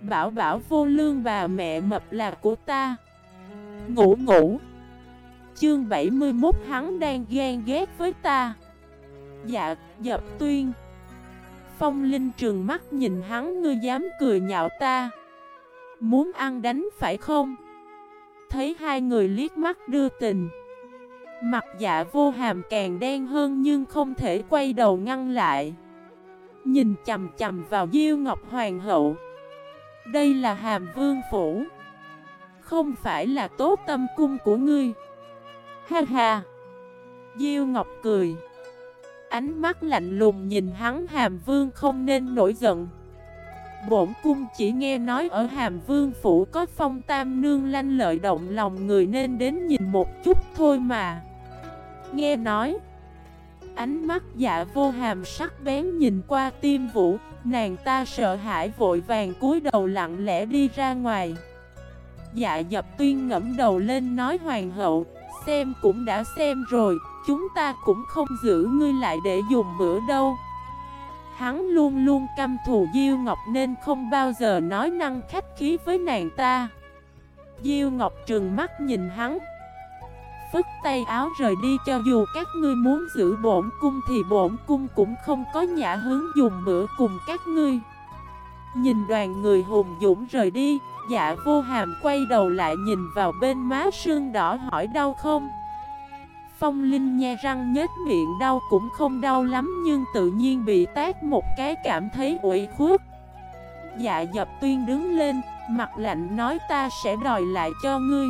Bảo bảo vô lương bà mẹ mập là của ta. Ngủ ngủ. Chương 71 hắn đang ghen ghét với ta. Dạ, dập tuyên. Phong Linh trường mắt nhìn hắn ngươi dám cười nhạo ta. Muốn ăn đánh phải không? Thấy hai người liếc mắt đưa tình. Mặt dạ vô hàm càng đen hơn nhưng không thể quay đầu ngăn lại. Nhìn chầm chầm vào Diêu Ngọc Hoàng hậu. Đây là hàm vương phủ. Không phải là tốt tâm cung của ngươi. Ha ha. Diêu Ngọc cười. Ánh mắt lạnh lùng nhìn hắn hàm vương không nên nổi giận. Bổn cung chỉ nghe nói ở hàm vương phủ có phong tam nương lanh lợi động lòng người nên đến nhìn một chút thôi mà. Nghe nói Ánh mắt dạ vô hàm sắc bén nhìn qua tim vũ, Nàng ta sợ hãi vội vàng cúi đầu lặng lẽ đi ra ngoài. Dạ dập tuyên ngẫm đầu lên nói, hoàng hậu, Xem cũng đã xem rồi, Chúng ta cũng không giữ ngươi lại để dùng bữa đâu. Hắn luôn luôn căm thù Diêu Ngọc nên không bao giờ nói năng khách khí với nàng ta. Diêu Ngọc trừng mắt nhìn hắn Phức tay áo rời đi cho dù các ngươi muốn giữ bổn cung thì bổn cung cũng không có nhã hướng dùng bữa cùng các ngươi Nhìn đoàn người hùng dũng rời đi Dạ vô hàm quay đầu lại nhìn vào bên má sương đỏ hỏi đau không Phong Linh nhe răng nhếch miệng đau cũng không đau lắm nhưng tự nhiên bị tát một cái cảm thấy ủy khuất. Dạ dập tuyên đứng lên, mặt lạnh nói ta sẽ đòi lại cho ngươi.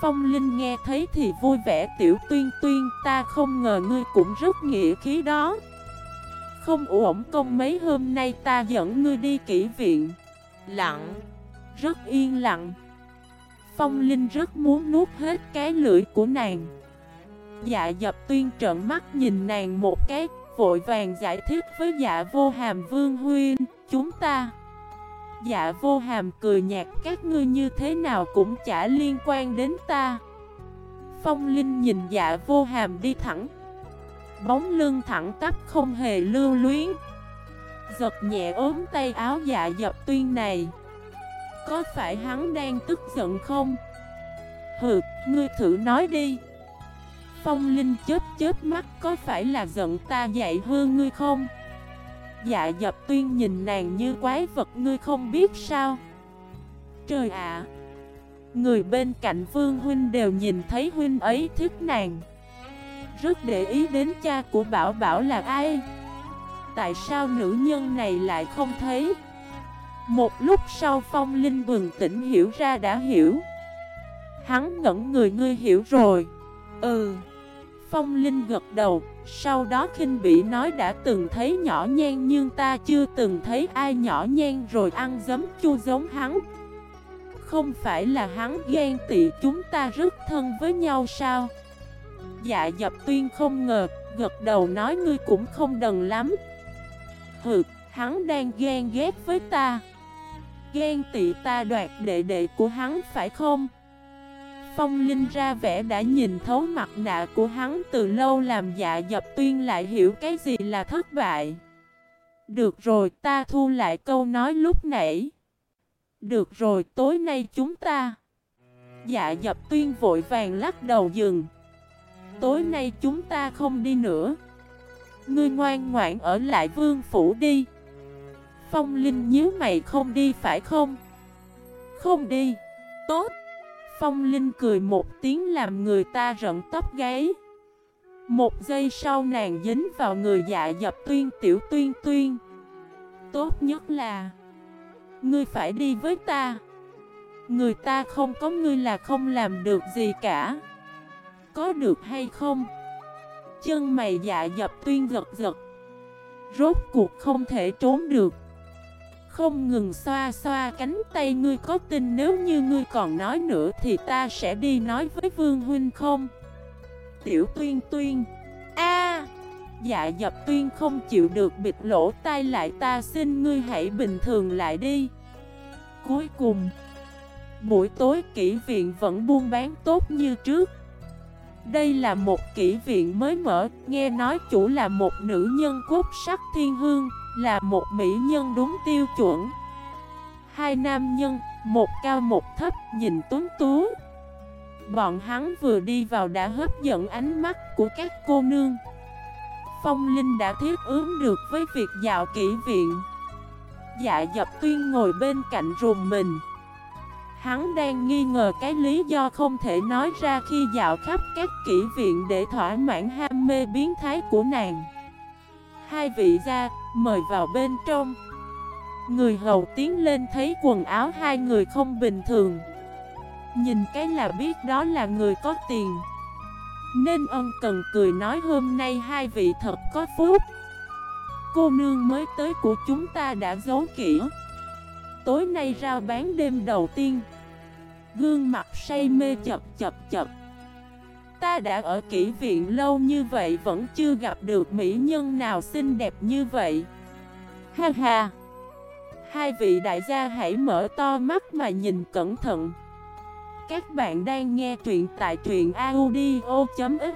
Phong Linh nghe thấy thì vui vẻ tiểu tuyên tuyên ta không ngờ ngươi cũng rất nghĩa khí đó. Không ổn công mấy hôm nay ta dẫn ngươi đi kỹ viện. Lặng, rất yên lặng. Phong Linh rất muốn nuốt hết cái lưỡi của nàng. Dạ dập tuyên trợn mắt nhìn nàng một cái, vội vàng giải thích với dạ vô hàm vương huyên, chúng ta. Dạ vô hàm cười nhạt các ngươi như thế nào cũng chả liên quan đến ta. Phong Linh nhìn dạ vô hàm đi thẳng. Bóng lưng thẳng tắp không hề lưu luyến. Giật nhẹ ốm tay áo dạ dập tuyên này. Có phải hắn đang tức giận không? Hừ, ngươi thử nói đi. Phong Linh chết chết mắt có phải là giận ta dạy hư ngươi không? Dạ dập tuyên nhìn nàng như quái vật, ngươi không biết sao? Trời ạ! người bên cạnh Vương Huynh đều nhìn thấy Huynh ấy thích nàng Rất để ý đến cha của Bảo Bảo là ai? Tại sao nữ nhân này lại không thấy? Một lúc sau Phong Linh bừng tỉnh hiểu ra đã hiểu Hắn ngẩn người, ngươi hiểu rồi Ừ Phong Linh gật đầu, sau đó khinh bị nói đã từng thấy nhỏ nhen nhưng ta chưa từng thấy ai nhỏ nhen rồi ăn giấm chua giống hắn. Không phải là hắn ghen tị chúng ta rất thân với nhau sao? Dạ dập tuyên không ngờ, gật đầu nói ngươi cũng không đần lắm. Hừ, hắn đang ghen ghét với ta. Ghen tị ta đoạt đệ đệ của hắn phải không? Phong Linh ra vẻ đã nhìn thấu mặt nạ của hắn từ lâu làm dạ dập tuyên lại hiểu cái gì là thất bại. Được rồi, ta thu lại câu nói lúc nãy. Được rồi, tối nay chúng ta. Dạ dập tuyên vội vàng lắc đầu dừng. Tối nay chúng ta không đi nữa. Ngươi ngoan ngoãn ở lại vương phủ đi. Phong Linh nhớ mày không đi phải không? Không đi. Tốt. Phong Linh cười một tiếng làm người ta rận tóc gáy. Một giây sau nàng dính vào người dạ dập tuyên tiểu tuyên tuyên. Tốt nhất là, Ngươi phải đi với ta. Người ta không có ngươi là không làm được gì cả. Có được hay không? Chân mày dạ dập tuyên giật giật. Rốt cuộc không thể trốn được không ngừng xoa xoa cánh tay ngươi. Có tin nếu như ngươi còn nói nữa thì ta sẽ đi nói với Vương Huynh không? Tiểu tuyên tuyên. A! Dạ dập tuyên không chịu được bịt lỗ tai lại, ta xin ngươi hãy bình thường lại đi. Cuối cùng, Buổi tối kỹ viện vẫn buôn bán tốt như trước. Đây là một kỹ viện mới mở, Nghe nói chủ là một nữ nhân cốt sắc thiên hương là một mỹ nhân đúng tiêu chuẩn. Hai nam nhân, một cao một thấp, nhìn tuấn tú. Bọn hắn vừa đi vào đã hấp dẫn ánh mắt của các cô nương. Phong Linh đã thiết ứng được với việc dạo kỹ viện. Dạ dập tuyên ngồi bên cạnh rùm mình. Hắn đang nghi ngờ cái lý do không thể nói ra khi dạo khắp các kỹ viện để thỏa mãn ham mê biến thái của nàng. Hai vị ra mời vào bên trong. Người hầu tiến lên thấy quần áo hai người không bình thường. Nhìn cái là biết đó là người có tiền. Nên ân cần cười nói hôm nay hai vị thật có phúc. Cô nương mới tới của chúng ta đã giấu kỹ. Tối nay ra bán đêm đầu tiên. Gương mặt say mê chập chập chập. Ta đã ở kỹ viện lâu như vậy vẫn chưa gặp được mỹ nhân nào xinh đẹp như vậy. Ha ha. Hai vị đại gia hãy mở to mắt mà nhìn cẩn thận. Các bạn đang nghe truyện tại truyện audio.fif